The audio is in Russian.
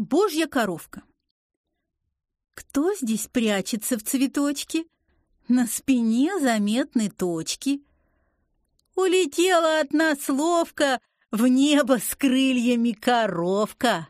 Божья коровка. Кто здесь прячется в цветочке? На спине заметны точки. Улетела от нас ловко в небо с крыльями коровка.